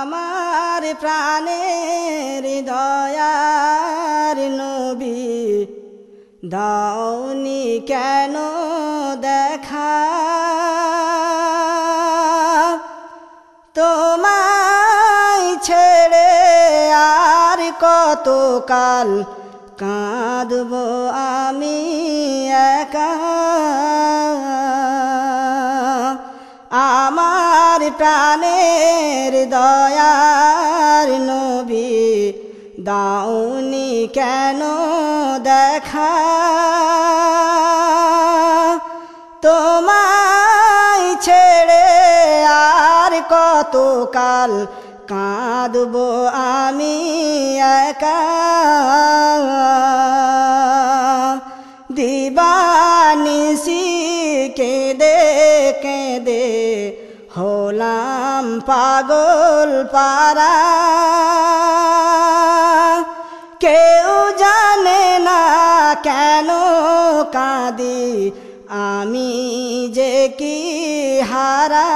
আমার প্রাণের দয়ার নবী। দাওনি কেন দেখা? তোমায় ছেড়ে আর কতকাল কাঁদব আমি একা? প্রাণের দয়ার নবী, দাউনি কেন দেখা? তোমায় ছেড়ে আর কতকাল কাঁদব আমি একা? দিবানিসি কেঁদে কেঁদে হলাম পাগল পারা কেউ জানে না কেন কাঁদি, আমি যে কি হারা।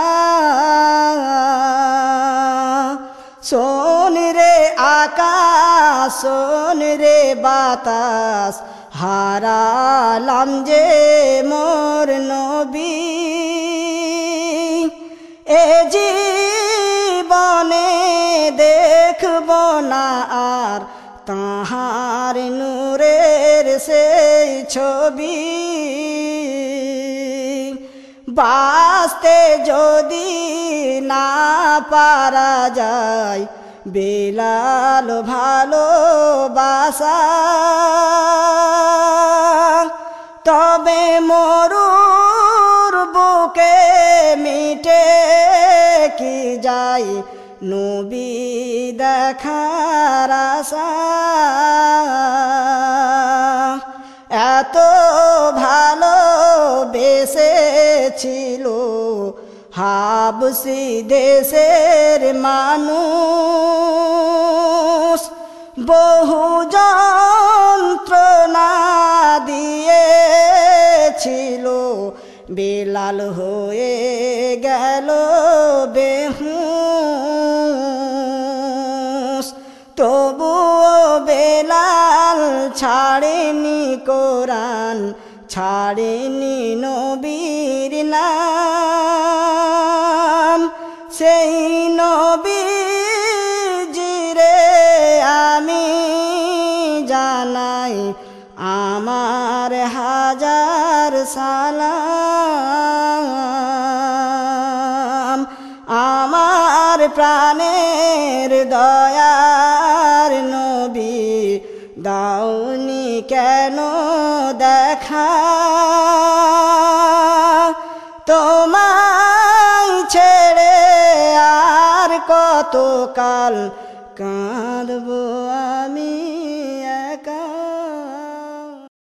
শোন রে আকাশ, শোন রে বাতাস, হারালাম যে মোর নবী। জীবনে দেখব না আর তাহার নূরের সেই ছবি। বাঁচতে যদি না পারা যায়, বেলাল ভালোবাসা। তবে মরুর বুকে মিটে কি যাই নবী দেখার এত ভালো বেসেছিল হাবসি দেশের মানুষ। বহু বেলাল হয়ে গেল বেহুস তবুও বেলাল ছাড়েনি কোরআন, ছাড়েনি নবীর নাম। সেই নবী জিরে আমি জানাই, আমার হাজার সালাম। আমার প্রাণের দয়ার নবী দাউনি কেন দেখা? তোমায় ছেড়ে আর কতকাল কাঁদব আমি একা?